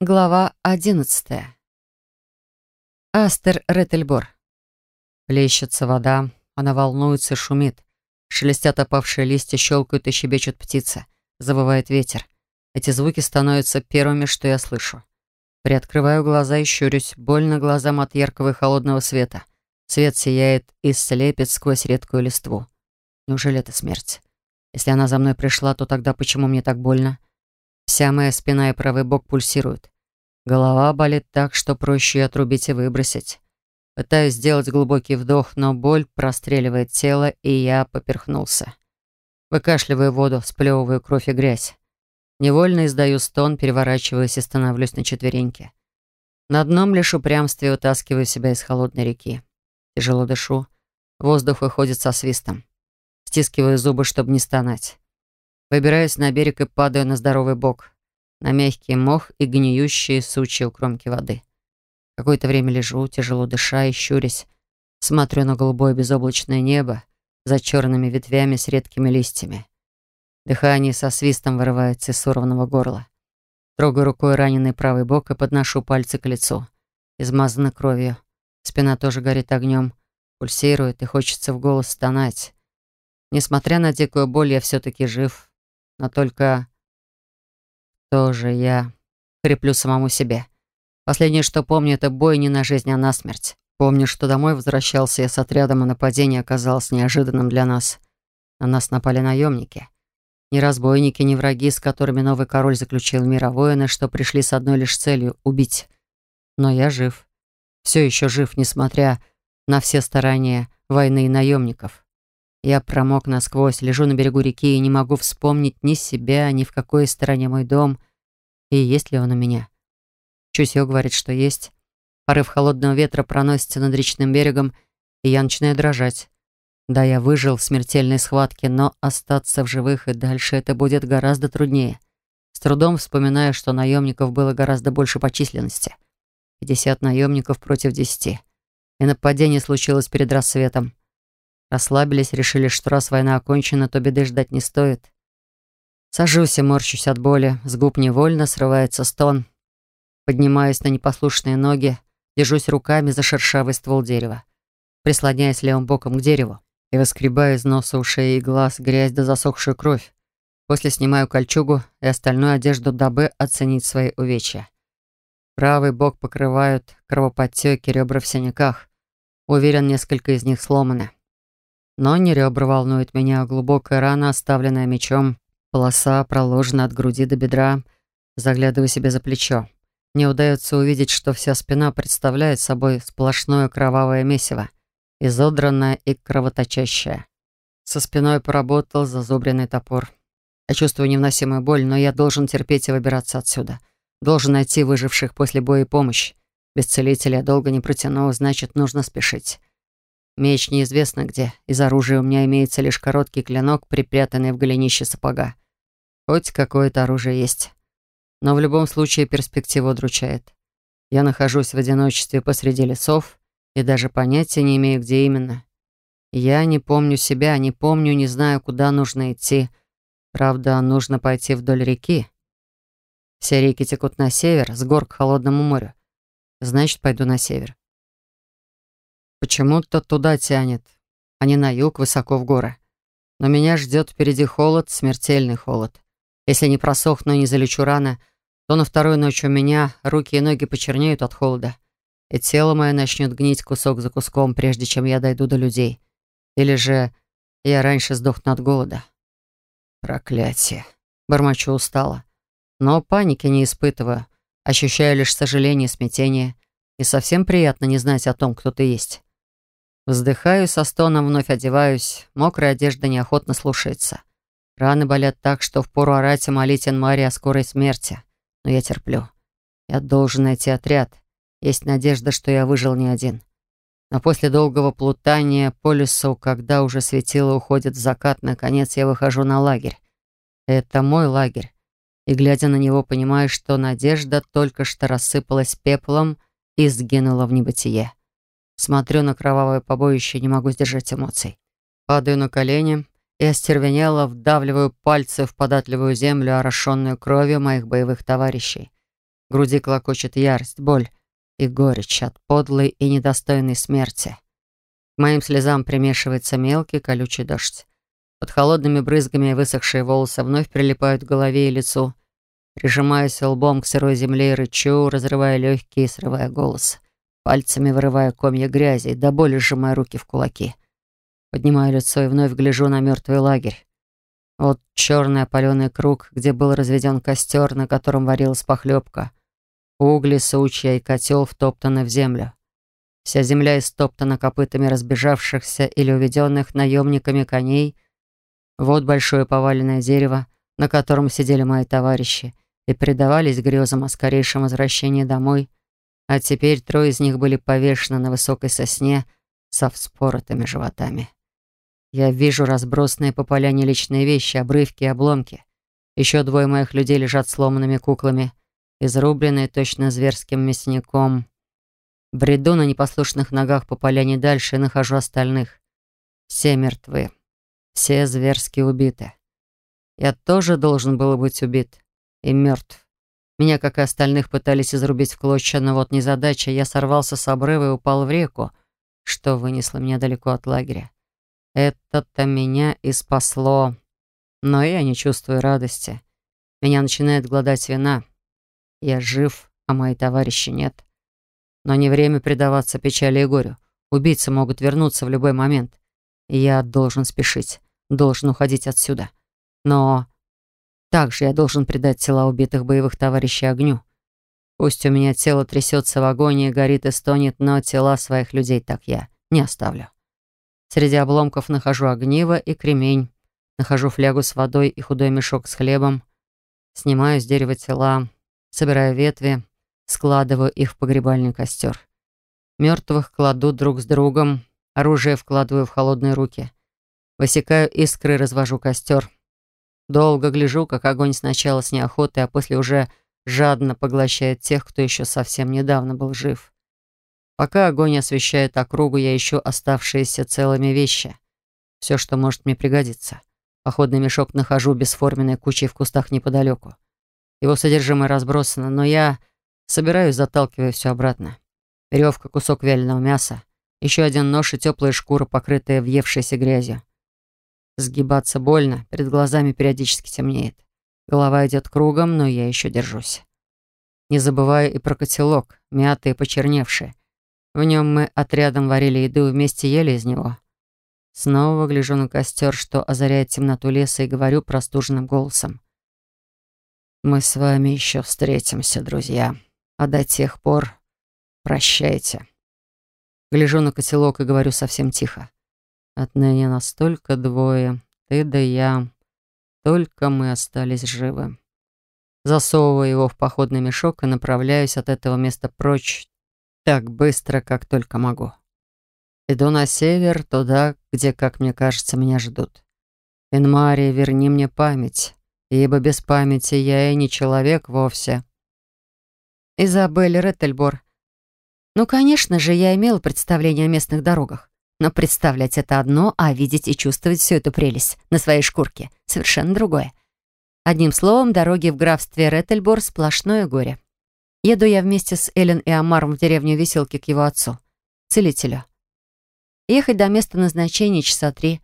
Глава одиннадцатая. Астер Реттельбор. Плещется вода, она волнуется и шумит. Шелестят опавшие листья, щелкают и щебечут птицы. Завывает ветер. Эти звуки становятся первыми, что я слышу. Приоткрываю глаза и щурюсь, больно глазам от яркого и холодного света. Свет сияет и слепит сквозь редкую листву. Неужели это смерть? Если она за мной пришла, то тогда почему мне так больно? Вся моя спина и правый бок пульсируют. Голова болит так, что проще отрубить и выбросить. Пытаюсь сделать глубокий вдох, но боль простреливает тело, и я поперхнулся. Выкашливаю воду, сплевываю кровь и грязь. Невольно издаю стон, переворачиваюсь и становлюсь на четвереньки. На одном лишь упрямстве вытаскиваю себя из холодной реки. Тяжело дышу. Воздух выходит со свистом. Стискиваю зубы, чтобы не стонать. Выбираюсь на берег и падаю на здоровый бок, на мягкий мох и гниющие сучья у кромки воды. Какое-то время лежу, тяжело дыша и щурясь. Смотрю на голубое безоблачное небо за черными ветвями с редкими листьями. Дыхание со свистом вырывается из сорванного горла. Трогаю рукой раненый правый бок и подношу пальцы к лицу. Измазано кровью. Спина тоже горит огнем. Пульсирует и хочется в голос стонать. Несмотря на дикую боль, я все-таки жив. Но только... Тоже я креплю самому себе. Последнее, что помню, это бой не на жизнь, а на смерть. Помню, что домой возвращался я с отрядом, и нападение оказалось неожиданным для нас. На нас напали наемники. Ни разбойники, ни враги, с которыми новый король заключил мир, воины, что пришли с одной лишь целью — убить. Но я жив. Все еще жив, несмотря на все старания войны и наемников. Я промок насквозь, лежу на берегу реки и не могу вспомнить ни себя, ни в какой стороне мой дом, и есть ли он у меня. Чутье говорит, что есть. Порыв холодного ветра проносится над речным берегом, и я начинаю дрожать. Да, я выжил в смертельной схватке, но остаться в живых и дальше это будет гораздо труднее. С трудом вспоминаю, что наемников было гораздо больше по численности. 50 наемников против 10. И нападение случилось перед рассветом. Расслабились, решили, что раз война окончена, то беды ждать не стоит. Сажусь и морщусь от боли, с губ невольно срывается стон. Поднимаюсь на непослушные ноги, держусь руками за шершавый ствол дерева, прислоняясь левым боком к дереву и выскребаю из носа, ушей и глаз грязь да засохшую кровь. После снимаю кольчугу и остальную одежду, дабы оценить свои увечья. Правый бок покрывают кровоподтеки, ребра в синяках. Уверен, несколько из них сломаны. Но не ребра волнуют меня, а глубокая рана, оставленная мечом. Полоса проложена от груди до бедра. Заглядываю себе за плечо. Мне удается увидеть, что вся спина представляет собой сплошное кровавое месиво, изодранное и кровоточащее. Со спиной поработал зазубренный топор. Я чувствую невносимую боль, но я должен терпеть и выбираться отсюда. Должен найти выживших после боя и помощь. Без целителя я долго не протяну, значит, нужно спешить. Меч неизвестно где. Из оружия у меня имеется лишь короткий клинок, припрятанный в голенище сапога. Хоть какое-то оружие есть. Но в любом случае перспектива удручает. Я нахожусь в одиночестве посреди лесов и даже понятия не имею, где именно. Я не помню себя, не помню, не знаю, куда нужно идти. Правда, нужно пойти вдоль реки. Все реки текут на север, с гор к холодному морю. Значит, пойду на север. Почему-то туда тянет, а не на юг, высоко в горы. Но меня ждет впереди холод, смертельный холод. Если не просохну и не залечу рано, то на вторую ночь у меня руки и ноги почернеют от холода, и тело мое начнет гнить кусок за куском, прежде чем я дойду до людей. Или же я раньше сдохну от голода. Проклятие. Бормочу устало. Но паники не испытываю. Ощущаю лишь сожаление и смятение. И совсем приятно не знать о том, кто ты есть. Вздыхаю, со стоном вновь одеваюсь. Мокрая одежда неохотно слушается. Раны болят так, что впору орать и молить Энмари о скорой смерти. Но я терплю. Я должен найти отряд. Есть надежда, что я выжил не один. Но после долгого плутания по лесу, когда уже светило уходит в закат, наконец я выхожу на лагерь. Это мой лагерь. И, глядя на него, понимаю, что надежда только что рассыпалась пеплом и сгинула в небытие. Смотрю на кровавое побоище и не могу сдержать эмоций. Падаю на колени и остервенело вдавливаю пальцы в податливую землю, орошенную кровью моих боевых товарищей. В груди клокочет ярость, боль и горечь от подлой и недостойной смерти. К моим слезам примешивается мелкий колючий дождь. Под холодными брызгами высохшие волосы вновь прилипают к голове и лицу. Прижимаюсь лбом к сырой земле и рычу, разрывая легкие и срывая голос. Пальцами вырывая комья грязи, до боли сжимая руки в кулаки. Поднимаю лицо и вновь гляжу на мертвый лагерь. Вот черный опаленный круг, где был разведен костер, на котором варилась похлебка. Угли, сучья и котел втоптаны в землю. Вся земля истоптана копытами разбежавшихся или уведенных наемниками коней. Вот большое поваленное дерево, на котором сидели мои товарищи и предавались грезам о скорейшем возвращении домой, а теперь трое из них были повешены на высокой сосне со вспоротыми животами. Я вижу разбросанные по поляне личные вещи, обрывки и обломки. Еще двое моих людей лежат сломанными куклами, изрубленные точно зверским мясником. Бреду на непослушных ногах по поляне дальше и нахожу остальных. Все мертвы. Все зверски убиты. Я тоже должен был быть убит и мертв. Меня, как и остальных, пытались изрубить в клочья, но вот незадача. Я сорвался с обрыва и упал в реку, что вынесло меня далеко от лагеря. Это-то меня и спасло. Но я не чувствую радости. Меня начинает гладать вина. Я жив, а мои товарищи нет. Но не время предаваться печали и горю. Убийцы могут вернуться в любой момент. Я должен спешить, должен уходить отсюда. Но также я должен предать тела убитых боевых товарищей огню. Пусть у меня тело трясется в агонии, горит и стонет, но тела своих людей так я не оставлю. Среди обломков нахожу огниво и кремень. Нахожу флягу с водой и худой мешок с хлебом. Снимаю с дерева тела, собираю ветви, складываю их в погребальный костер. Мертвых кладу друг с другом, оружие вкладываю в холодные руки. Высекаю искры, развожу костер. Долго гляжу, как огонь сначала с неохотой, а после уже жадно поглощает тех, кто еще совсем недавно был жив. Пока огонь освещает округу, я ищу оставшиеся целыми вещи. Все, что может мне пригодиться. Походный мешок нахожу бесформенной кучей в кустах неподалеку. Его содержимое разбросано, но я собираю и заталкиваю все обратно. Веревка, кусок вяленого мяса, еще один нож и теплая шкура, покрытая въевшейся грязью. Сгибаться больно, перед глазами периодически темнеет. Голова идет кругом, но я еще держусь. Не забываю и про котелок, мятый и почерневший. В нем мы отрядом варили еду и вместе ели из него. Снова гляжу на костер, что озаряет темноту леса, и говорю простуженным голосом. «Мы с вами еще встретимся, друзья. А до тех пор прощайте». Гляжу на котелок и говорю совсем тихо. Отныне нас только двое, ты да я. Только мы остались живы. Засовываю его в походный мешок и направляюсь от этого места прочь так быстро, как только могу. Иду на север, туда, где, как мне кажется, меня ждут. Инмария, верни мне память, ибо без памяти я и не человек вовсе. Изабель Реттельбор. Ну, конечно же, я имела представление о местных дорогах. Но представлять это одно, а видеть и чувствовать всю эту прелесть на своей шкурке — совершенно другое. Одним словом, дороги в графстве Реттельбор — сплошное горе. Еду я вместе с Эллен и Амаром в деревню Веселки к его отцу, целителю. Ехать до места назначения часа три,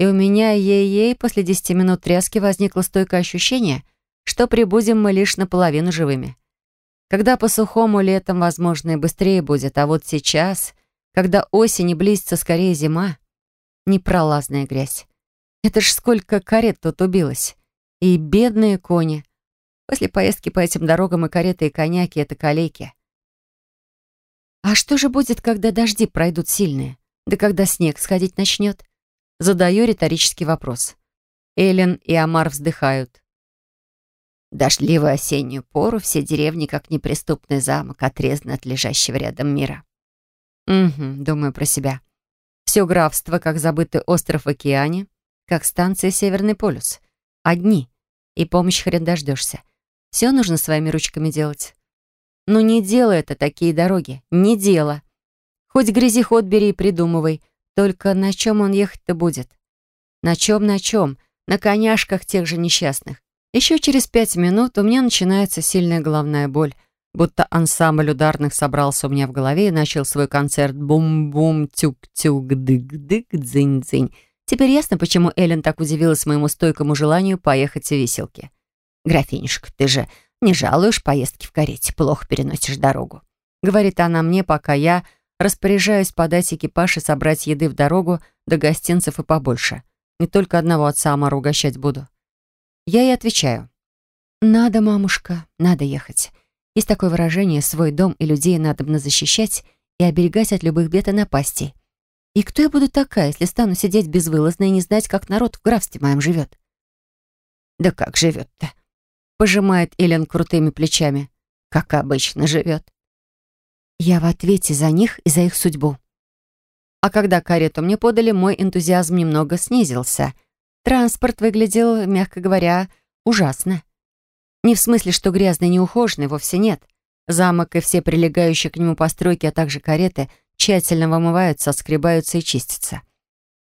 и у меня ей-ей после десяти минут тряски возникло стойкое ощущение, что прибудем мы лишь наполовину живыми. Когда по сухому летом, возможно, и быстрее будет, а вот сейчас, когда осень и близится скорее зима, непролазная грязь. Это ж сколько карет тут убилось. И бедные кони — После поездки по этим дорогам и кареты, и коняки — это калеки. А что же будет, когда дожди пройдут сильные? Да когда снег сходить начнет? Задаю риторический вопрос. Эллен и Амар вздыхают. дождливую осеннюю пору все деревни, как неприступный замок, отрезаны от лежащего рядом мира. Угу, думаю про себя. Все графство, как забытый остров в океане, как станция Северный полюс. Одни. И помощь хрен дождешься. Все нужно своими ручками делать. Но не дело это такие дороги. Не дело. Хоть грязи ход бери и придумывай. Только на чем он ехать-то будет? На чем, на чем? На коняшках тех же несчастных. Еще через пять минут у меня начинается сильная головная боль. Будто ансамбль ударных собрался у меня в голове и начал свой концерт бум-бум, тюк-тюк, дык-дык, дзынь-дзынь. Теперь ясно, почему Эллен так удивилась моему стойкому желанию поехать в виселки. «Графинюшка, ты же не жалуешь поездки в карете, плохо переносишь дорогу», говорит она мне, пока я распоряжаюсь подать экипаж и собрать еды в дорогу до гостинцев и побольше. Не только одного отца Амара угощать буду. Я ей отвечаю. «Надо, мамушка, надо ехать. Есть такое выражение «свой дом и людей надобно защищать и оберегать от любых бед и напастей». И кто я буду такая, если стану сидеть безвылазно и не знать, как народ в графстве моем живет? «Да как живет-то?» — пожимает Элен крутыми плечами. «Как обычно живет». Я в ответе за них и за их судьбу. А когда карету мне подали, мой энтузиазм немного снизился. Транспорт выглядел, мягко говоря, ужасно. Не в смысле, что грязный и неухоженный, вовсе нет. Замок и все прилегающие к нему постройки, а также кареты тщательно вымываются, отскребаются и чистятся.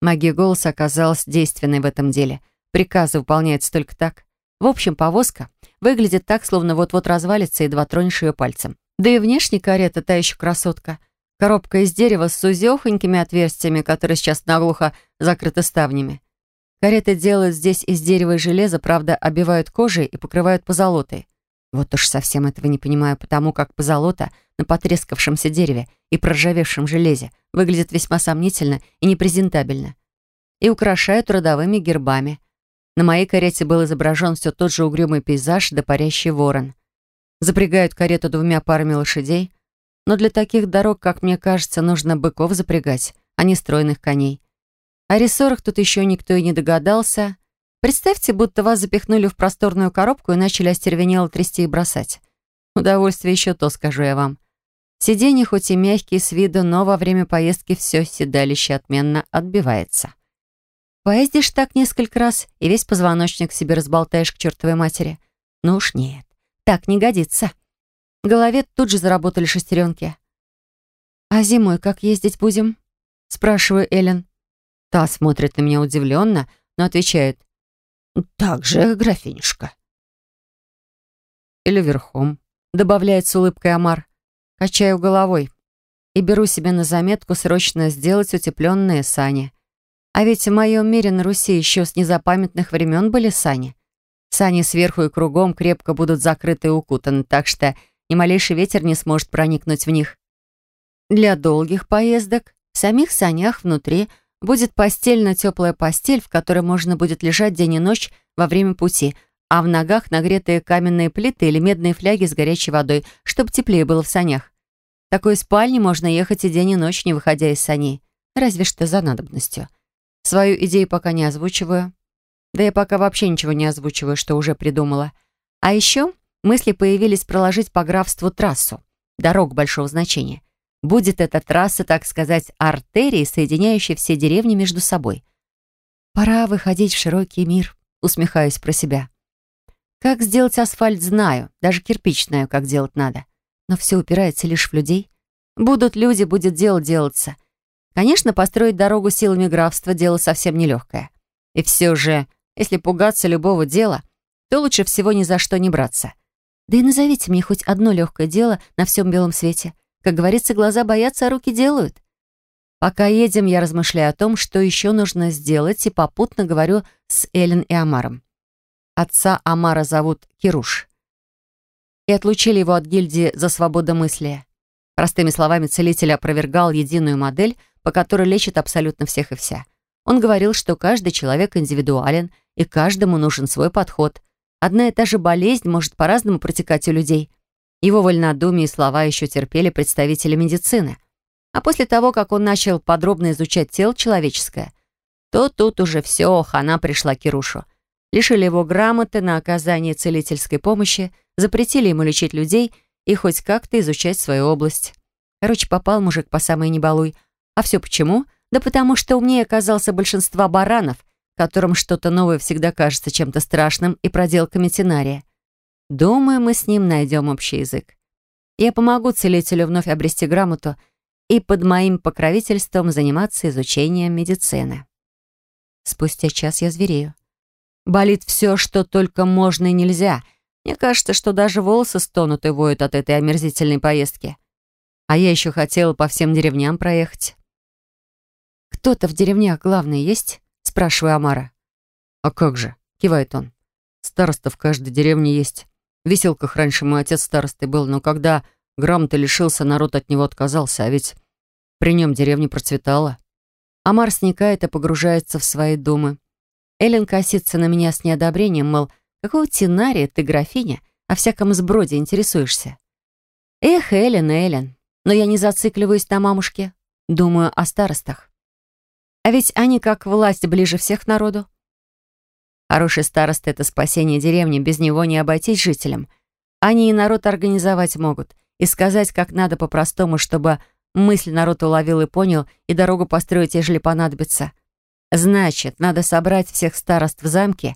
Магия голоса оказалась действенной в этом деле. Приказы выполняются только так. В общем, повозка выглядит так, словно вот-вот развалится, едва тронешь ее пальцем. Да и внешне карета та еще красотка. Коробка из дерева с узехонькими отверстиями, которые сейчас наглухо закрыты ставнями. Кареты делают здесь из дерева и железа, правда, обивают кожей и покрывают позолотой. Вот уж совсем этого не понимаю, потому как позолота на потрескавшемся дереве и проржавевшем железе выглядит весьма сомнительно и непрезентабельно. И украшают родовыми гербами. На моей карете был изображен все тот же угрюмый пейзаж да парящий ворон. Запрягают карету двумя парами лошадей, но для таких дорог, как мне кажется, нужно быков запрягать, а не стройных коней. О рессорах тут еще никто и не догадался. Представьте, будто вас запихнули в просторную коробку и начали остервенело трясти и бросать. Удовольствие еще то, скажу я вам. Сиденье хоть и мягкие с виду, но во время поездки все седалище отменно отбивается. Поездишь так несколько раз, и весь позвоночник себе разболтаешь к чертовой матери. Ну уж нет, так не годится. В голове тут же заработали шестеренки. «А зимой как ездить будем?» спрашиваю Эллен. Та смотрит на меня удивленно, но отвечает. «Так же, графинюшка». «Или верхом», — добавляет с улыбкой Амар. Качаю головой и беру себе на заметку срочно сделать утепленные сани. А ведь в моем мире на Руси еще с незапамятных времен были сани. Сани сверху и кругом крепко будут закрыты и укутаны, так что ни малейший ветер не сможет проникнуть в них. Для долгих поездок в самих санях внутри — Будет постельно-теплая постель, в которой можно будет лежать день и ночь во время пути, а в ногах нагретые каменные плиты или медные фляги с горячей водой, чтобы теплее было в санях. В такой спальне можно ехать и день и ночь, не выходя из саней. Разве что за надобностью. Свою идею пока не озвучиваю. Да я пока вообще ничего не озвучиваю, что уже придумала. А еще мысли появились проложить по графству трассу. Дорог большого значения. Будет эта трасса, так сказать, артерией, соединяющей все деревни между собой. Пора выходить в широкий мир, усмехаясь про себя. Как сделать асфальт, знаю, даже кирпич знаю, как делать надо. Но все упирается лишь в людей. Будут люди, будет дело делаться. Конечно, построить дорогу силами графства – дело совсем нелегкое. И все же, если пугаться любого дела, то лучше всего ни за что не браться. Да и назовите мне хоть одно легкое дело на всем белом свете – как говорится, глаза боятся, а руки делают. Пока едем, я размышляю о том, что еще нужно сделать, и попутно говорю с Эллен и Амаром. Отца Амара зовут Кируш. И отлучили его от гильдии за свободомыслие. Простыми словами, целитель опровергал единую модель, по которой лечит абсолютно всех и вся. Он говорил, что каждый человек индивидуален, и каждому нужен свой подход. Одна и та же болезнь может по-разному протекать у людей. Его вольнодумие и слова еще терпели представители медицины. А после того, как он начал подробно изучать тело человеческое, то тут уже все, хана пришла Кирушу. Лишили его грамоты на оказание целительской помощи, запретили ему лечить людей и хоть как-то изучать свою область. Короче, попал мужик по самой небалуй. А все почему? Да потому что умнее оказался большинство баранов, которым что-то новое всегда кажется чем-то страшным и проделками тенария. Думаю, мы с ним найдем общий язык. Я помогу целителю вновь обрести грамоту и под моим покровительством заниматься изучением медицины. Спустя час я зверею. Болит все, что только можно и нельзя. Мне кажется, что даже волосы стонут и воют от этой омерзительной поездки. А я еще хотела по всем деревням проехать. «Кто-то в деревнях главный есть?» — спрашиваю Амара. «А как же?» — кивает он. «Староста в каждой деревне есть. В веселках раньше мой отец старостой был, но когда грамоты лишился, народ от него отказался, а ведь при нем деревня процветала». Амар сникает и погружается в свои думы. Эллен косится на меня с неодобрением, мол, какого тенария ты, графиня, о всяком сброде интересуешься? Эх, Эллен, Эллен, но я не зацикливаюсь на мамушке, думаю о старостах. А ведь они как власть ближе всех народу. Хороший староста — это спасение деревни, без него не обойтись жителям. Они и народ организовать могут, и сказать, как надо по-простому, чтобы мысль народ уловил и понял, и дорогу построить, ежели понадобится. Значит, надо собрать всех старост в замке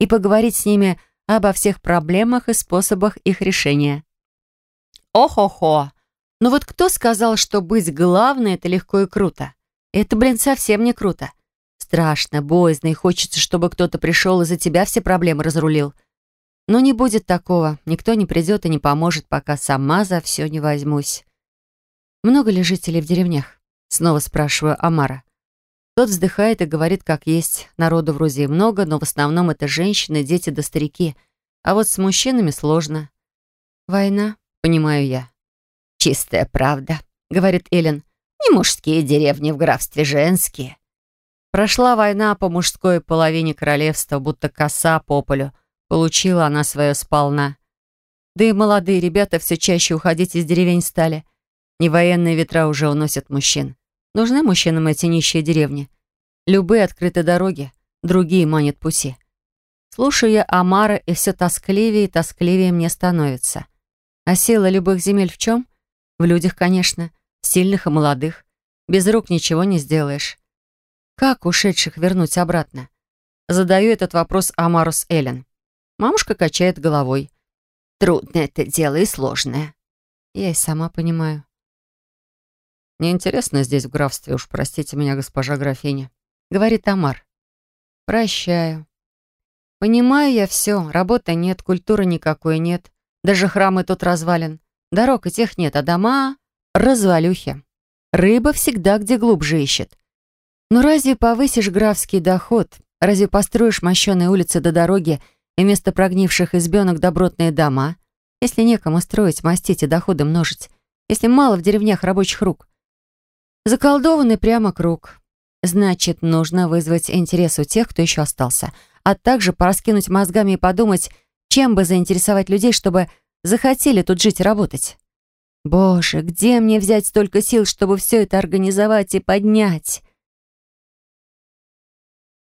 и поговорить с ними обо всех проблемах и способах их решения. Ох-охо! Ну вот кто сказал, что быть главной — это легко и круто? Это, блин, совсем не круто. Страшно, боязно, и хочется, чтобы кто-то пришел и за тебя все проблемы разрулил. Но не будет такого. Никто не придет и не поможет, пока сама за все не возьмусь. «Много ли жителей в деревнях?» Снова спрашиваю Амара. Тот вздыхает и говорит, как есть. Народу в Рузе много, но в основном это женщины, дети да старики. А вот с мужчинами сложно. «Война?» — понимаю я. «Чистая правда», — говорит Эллен. «Не мужские деревни в графстве женские. Прошла война по мужской половине королевства, будто коса по полю. Получила она свое сполна. Да и молодые ребята все чаще уходить из деревень стали. Не военные ветра уже уносят мужчин. Нужны мужчинам эти нищие деревни. Любые открытые дороги, другие манят пути. Слушаю я Амара, и все тоскливее и тоскливее мне становится. А сила любых земель в чем? В людях, конечно, сильных и молодых. Без рук ничего не сделаешь. Как ушедших вернуть обратно? Задаю этот вопрос Амару с Эллен. Мамушка качает головой. Трудное это дело и сложное. Я и сама понимаю. «Неинтересно здесь в графстве, уж простите меня, госпожа графиня», — говорит Амар. «Прощаю. Понимаю я все. Работы нет, культуры никакой нет. Даже храмы тут развален. Дорог и тех нет, а дома — развалюхи. Рыба всегда где глубже ищет. Но разве повысишь графский доход? Разве построишь мощеные улицы до дороги и вместо прогнивших избенок добротные дома? Если некому строить, мастить и доходы множить? Если мало в деревнях рабочих рук? Заколдованный прямо круг. Значит, нужно вызвать интерес у тех, кто еще остался, а также пораскинуть мозгами и подумать, чем бы заинтересовать людей, чтобы захотели тут жить и работать. Боже, где мне взять столько сил, чтобы все это организовать и поднять?